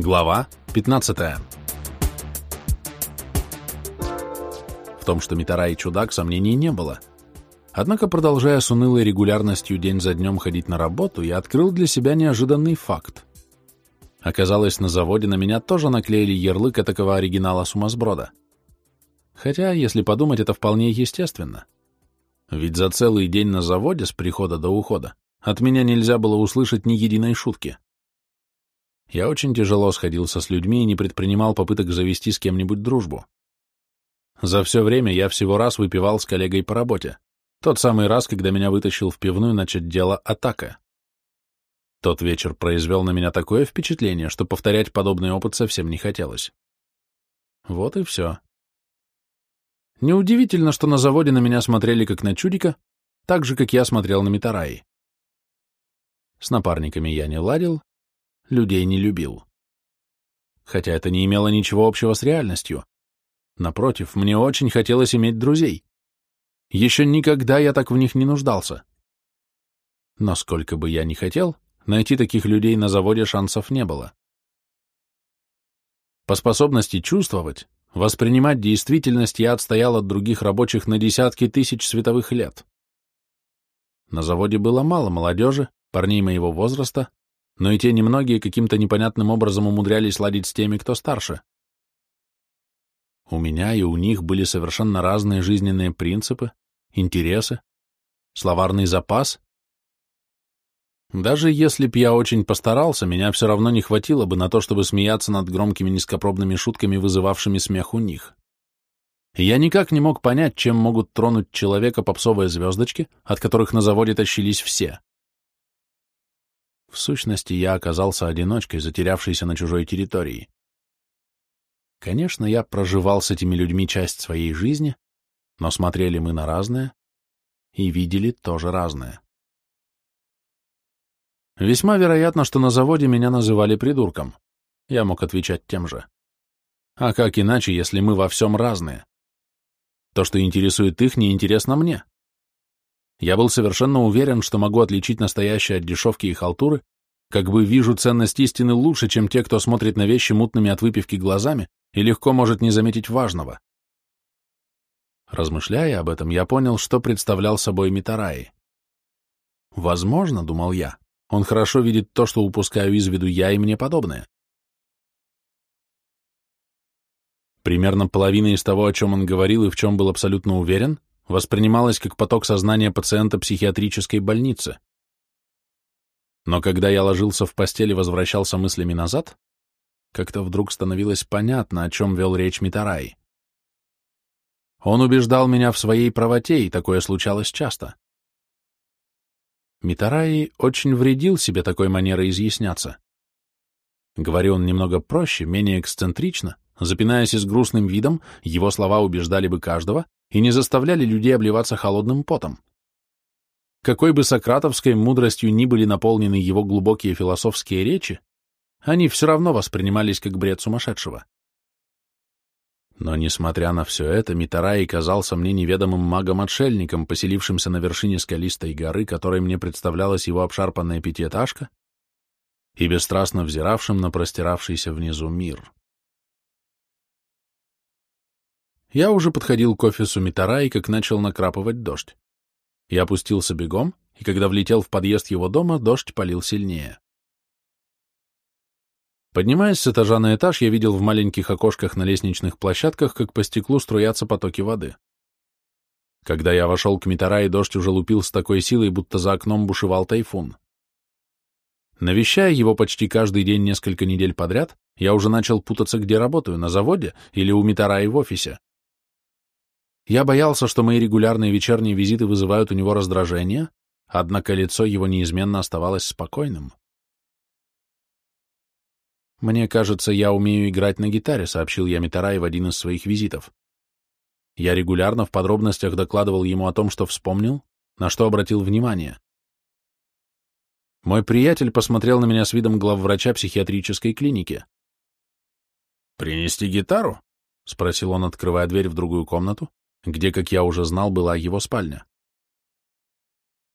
Глава 15 В том, что Митарай чудак, сомнений не было. Однако, продолжая с унылой регулярностью день за днем ходить на работу, я открыл для себя неожиданный факт. Оказалось, на заводе на меня тоже наклеили ярлык этакого оригинала сумасброда. Хотя, если подумать, это вполне естественно. Ведь за целый день на заводе с прихода до ухода от меня нельзя было услышать ни единой шутки. Я очень тяжело сходился с людьми и не предпринимал попыток завести с кем-нибудь дружбу. За все время я всего раз выпивал с коллегой по работе. Тот самый раз, когда меня вытащил в пивную начать дело атака. Тот вечер произвел на меня такое впечатление, что повторять подобный опыт совсем не хотелось. Вот и все. Неудивительно, что на заводе на меня смотрели как на чудика, так же, как я смотрел на Митараи. С напарниками я не ладил, людей не любил. Хотя это не имело ничего общего с реальностью. Напротив, мне очень хотелось иметь друзей. Еще никогда я так в них не нуждался. Но сколько бы я ни хотел, найти таких людей на заводе шансов не было. По способности чувствовать, воспринимать действительность я отстоял от других рабочих на десятки тысяч световых лет. На заводе было мало молодежи, парней моего возраста, но и те немногие каким-то непонятным образом умудрялись ладить с теми, кто старше. У меня и у них были совершенно разные жизненные принципы, интересы, словарный запас. Даже если б я очень постарался, меня все равно не хватило бы на то, чтобы смеяться над громкими низкопробными шутками, вызывавшими смех у них. Я никак не мог понять, чем могут тронуть человека попсовые звездочки, от которых на заводе тащились все. В сущности, я оказался одиночкой, затерявшейся на чужой территории. Конечно, я проживал с этими людьми часть своей жизни, но смотрели мы на разное и видели тоже разное. Весьма вероятно, что на заводе меня называли придурком. Я мог отвечать тем же. А как иначе, если мы во всем разные? То, что интересует их, не интересно мне. Я был совершенно уверен, что могу отличить настоящее от дешевки и халтуры, как бы вижу ценность истины лучше, чем те, кто смотрит на вещи мутными от выпивки глазами и легко может не заметить важного. Размышляя об этом, я понял, что представлял собой Митараи. Возможно, думал я, он хорошо видит то, что упускаю из виду я и мне подобное. Примерно половина из того, о чем он говорил и в чем был абсолютно уверен, воспринималось как поток сознания пациента психиатрической больницы. Но когда я ложился в постель и возвращался мыслями назад, как-то вдруг становилось понятно, о чем вел речь Митарай. Он убеждал меня в своей правоте, и такое случалось часто. Митараи очень вредил себе такой манерой изъясняться. Говорил он немного проще, менее эксцентрично, запинаясь и с грустным видом, его слова убеждали бы каждого, и не заставляли людей обливаться холодным потом. Какой бы сократовской мудростью ни были наполнены его глубокие философские речи, они все равно воспринимались как бред сумасшедшего. Но, несмотря на все это, Митараи казался мне неведомым магом-отшельником, поселившимся на вершине скалистой горы, которой мне представлялась его обшарпанная пятиэтажка, и бесстрастно взиравшим на простиравшийся внизу мир. Я уже подходил к офису Митара, и как начал накрапывать дождь. Я опустился бегом, и когда влетел в подъезд его дома, дождь полил сильнее. Поднимаясь с этажа на этаж, я видел в маленьких окошках на лестничных площадках, как по стеклу струятся потоки воды. Когда я вошел к Митара, и дождь уже лупил с такой силой, будто за окном бушевал тайфун. Навещая его почти каждый день несколько недель подряд, я уже начал путаться, где работаю, на заводе или у Митараи в офисе. Я боялся, что мои регулярные вечерние визиты вызывают у него раздражение, однако лицо его неизменно оставалось спокойным. «Мне кажется, я умею играть на гитаре», — сообщил я Митарай в один из своих визитов. Я регулярно в подробностях докладывал ему о том, что вспомнил, на что обратил внимание. Мой приятель посмотрел на меня с видом главврача психиатрической клиники. «Принести гитару?» — спросил он, открывая дверь в другую комнату, где, как я уже знал, была его спальня.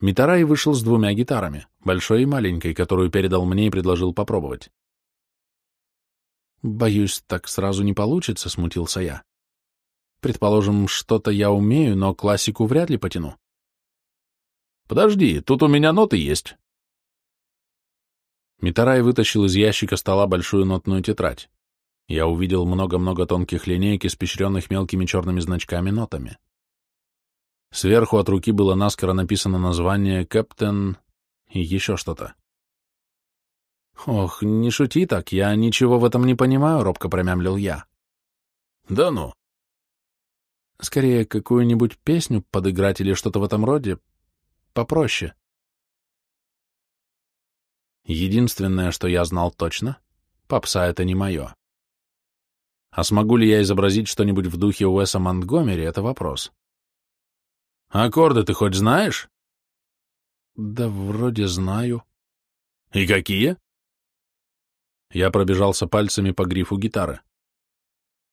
Митарай вышел с двумя гитарами, большой и маленькой, которую передал мне и предложил попробовать. Боюсь, так сразу не получится, смутился я. Предположим, что-то я умею, но классику вряд ли потяну. Подожди, тут у меня ноты есть. Митарай вытащил из ящика стола большую нотную тетрадь. Я увидел много-много тонких линеек, испещренных мелкими черными значками нотами. Сверху от руки было наскоро написано название «Кэптен» и еще что-то. «Ох, не шути так, я ничего в этом не понимаю», — робко промямлил я. «Да ну». «Скорее, какую-нибудь песню подыграть или что-то в этом роде. Попроще». Единственное, что я знал точно, попса это не мое. А смогу ли я изобразить что-нибудь в духе Уэса Монтгомери, это вопрос. Аккорды ты хоть знаешь? Да вроде знаю. И какие? Я пробежался пальцами по грифу гитары.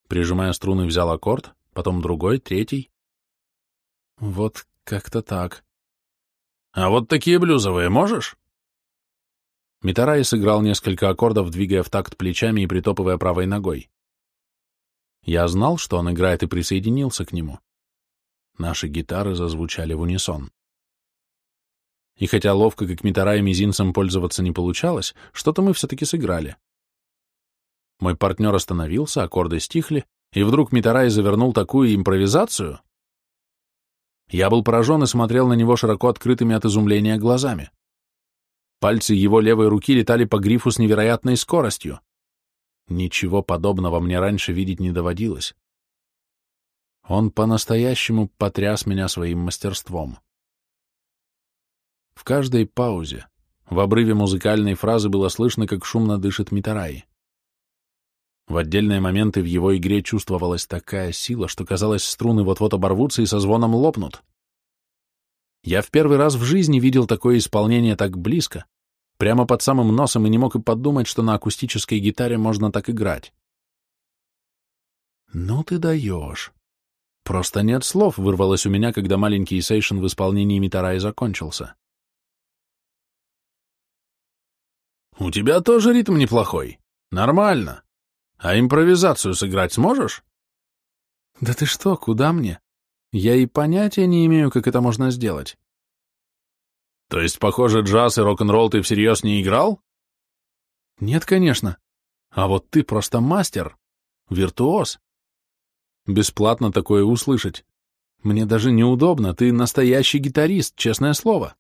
Прижимая струны, взял аккорд, потом другой, третий. Вот как-то так. А вот такие блюзовые можешь? Митарай сыграл несколько аккордов, двигая в такт плечами и притопывая правой ногой. Я знал, что он играет, и присоединился к нему. Наши гитары зазвучали в унисон. И хотя ловко, как Митарай мизинцем пользоваться не получалось, что-то мы все-таки сыграли. Мой партнер остановился, аккорды стихли, и вдруг Митарай завернул такую импровизацию. Я был поражен и смотрел на него широко открытыми от изумления глазами. Пальцы его левой руки летали по грифу с невероятной скоростью. Ничего подобного мне раньше видеть не доводилось. Он по-настоящему потряс меня своим мастерством. В каждой паузе, в обрыве музыкальной фразы было слышно, как шумно дышит Митарай. В отдельные моменты в его игре чувствовалась такая сила, что казалось, струны вот-вот оборвутся и со звоном лопнут. Я в первый раз в жизни видел такое исполнение так близко, прямо под самым носом, и не мог и подумать, что на акустической гитаре можно так играть. «Ну ты даешь!» Просто нет слов, вырвалось у меня, когда маленький сейшн в исполнении Митараи закончился. «У тебя тоже ритм неплохой. Нормально. А импровизацию сыграть сможешь?» «Да ты что, куда мне? Я и понятия не имею, как это можно сделать». «То есть, похоже, джаз и рок-н-ролл ты всерьез не играл?» «Нет, конечно. А вот ты просто мастер. Виртуоз. Бесплатно такое услышать. Мне даже неудобно, ты настоящий гитарист, честное слово».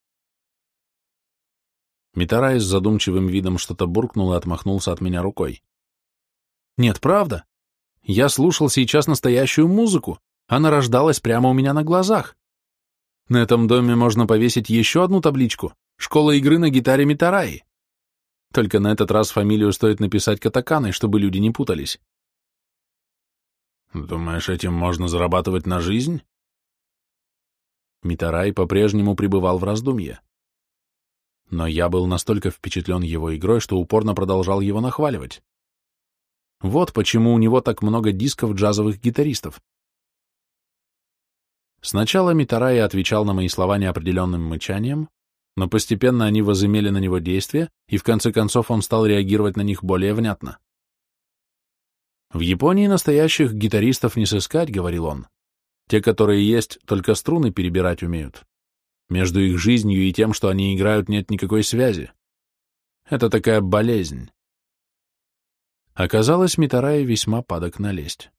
Митарай с задумчивым видом что-то буркнул и отмахнулся от меня рукой. «Нет, правда. Я слушал сейчас настоящую музыку. Она рождалась прямо у меня на глазах. На этом доме можно повесить еще одну табличку «Школа игры на гитаре Митараи». Только на этот раз фамилию стоит написать катаканой, чтобы люди не путались. Думаешь, этим можно зарабатывать на жизнь? Митарай по-прежнему пребывал в раздумье. Но я был настолько впечатлен его игрой, что упорно продолжал его нахваливать. Вот почему у него так много дисков джазовых гитаристов. Сначала Митарай отвечал на мои слова неопределенным мычанием, но постепенно они возымели на него действие, и в конце концов он стал реагировать на них более внятно. «В Японии настоящих гитаристов не сыскать», — говорил он. «Те, которые есть, только струны перебирать умеют. Между их жизнью и тем, что они играют, нет никакой связи. Это такая болезнь». Оказалось, Митарай весьма падок налезть.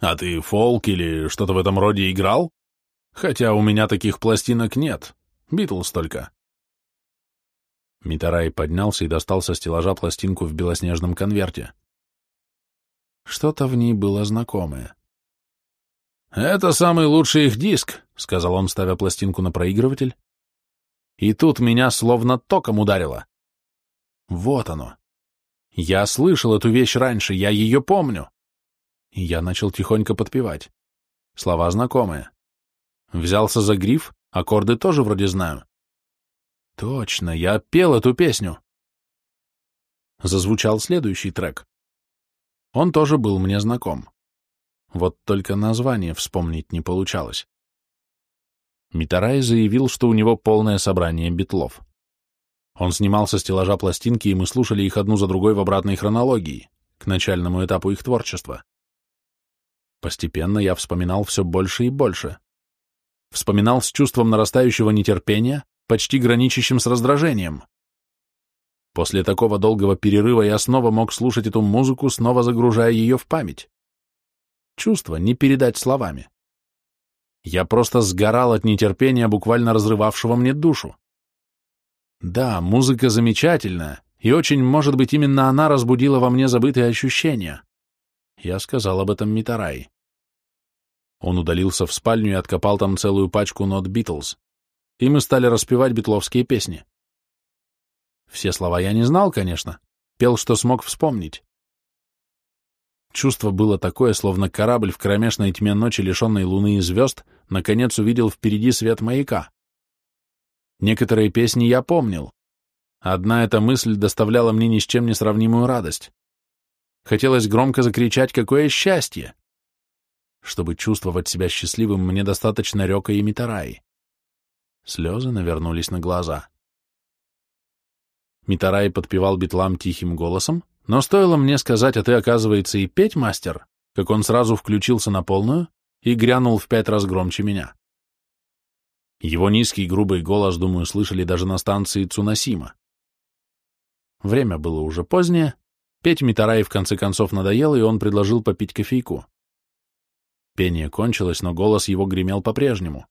А ты фолк или что-то в этом роде играл? Хотя у меня таких пластинок нет. Битлз только. Митарай поднялся и достал со стеллажа пластинку в белоснежном конверте. Что-то в ней было знакомое. «Это самый лучший их диск», — сказал он, ставя пластинку на проигрыватель. И тут меня словно током ударило. Вот оно. Я слышал эту вещь раньше, я ее помню и я начал тихонько подпевать. Слова знакомые. Взялся за гриф, аккорды тоже вроде знаю. Точно, я пел эту песню. Зазвучал следующий трек. Он тоже был мне знаком. Вот только название вспомнить не получалось. Митарай заявил, что у него полное собрание битлов. Он снимал со стеллажа пластинки, и мы слушали их одну за другой в обратной хронологии, к начальному этапу их творчества. Постепенно я вспоминал все больше и больше. Вспоминал с чувством нарастающего нетерпения, почти граничащим с раздражением. После такого долгого перерыва я снова мог слушать эту музыку, снова загружая ее в память. Чувство не передать словами. Я просто сгорал от нетерпения, буквально разрывавшего мне душу. Да, музыка замечательная, и очень, может быть, именно она разбудила во мне забытые ощущения. Я сказал об этом Митарай. Он удалился в спальню и откопал там целую пачку нот Битлз, и мы стали распевать битловские песни. Все слова я не знал, конечно, пел, что смог вспомнить. Чувство было такое, словно корабль в кромешной тьме ночи, лишенной луны и звезд, наконец увидел впереди свет маяка. Некоторые песни я помнил. Одна эта мысль доставляла мне ни с чем не сравнимую радость. Хотелось громко закричать «Какое счастье!» Чтобы чувствовать себя счастливым, мне достаточно река и Митараи. Слезы навернулись на глаза. Митарай подпевал битлам тихим голосом, но стоило мне сказать, а ты, оказывается, и петь мастер, как он сразу включился на полную и грянул в пять раз громче меня. Его низкий грубый голос, думаю, слышали даже на станции Цунасима. Время было уже позднее, петь Митарай в конце концов надоело, и он предложил попить кофейку. Пение кончилось, но голос его гремел по-прежнему.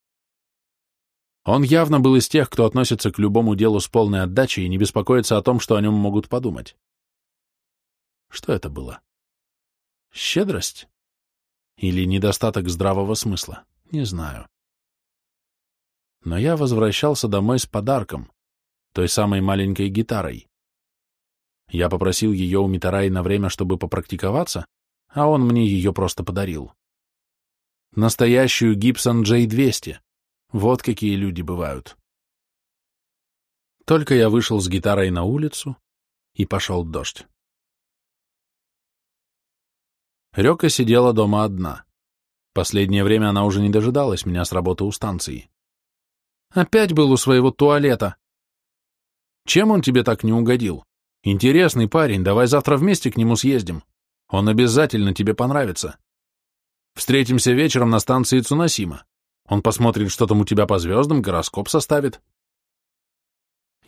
Он явно был из тех, кто относится к любому делу с полной отдачей и не беспокоится о том, что о нем могут подумать. Что это было? Щедрость? Или недостаток здравого смысла? Не знаю но я возвращался домой с подарком, той самой маленькой гитарой. Я попросил ее у Митараи на время, чтобы попрактиковаться, а он мне ее просто подарил. Настоящую Гибсон J200. Вот какие люди бывают. Только я вышел с гитарой на улицу, и пошел дождь. Река сидела дома одна. Последнее время она уже не дожидалась меня с работы у станции. Опять был у своего туалета. Чем он тебе так не угодил? Интересный парень, давай завтра вместе к нему съездим. Он обязательно тебе понравится. Встретимся вечером на станции Цунасима. Он посмотрит, что там у тебя по звездам, гороскоп составит.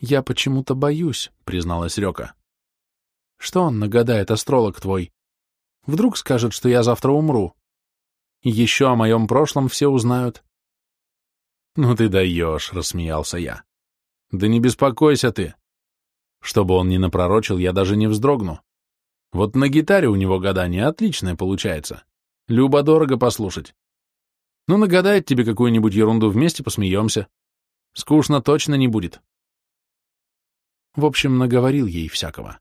Я почему-то боюсь, призналась Рёка. Что он нагадает, астролог твой? Вдруг скажет, что я завтра умру. Еще о моем прошлом все узнают. «Ну ты даешь», — рассмеялся я. «Да не беспокойся ты. Чтобы он не напророчил, я даже не вздрогну. Вот на гитаре у него гадание отличное получается. Любо-дорого послушать. Ну, нагадает тебе какую-нибудь ерунду, вместе посмеемся. Скучно точно не будет». В общем, наговорил ей всякого.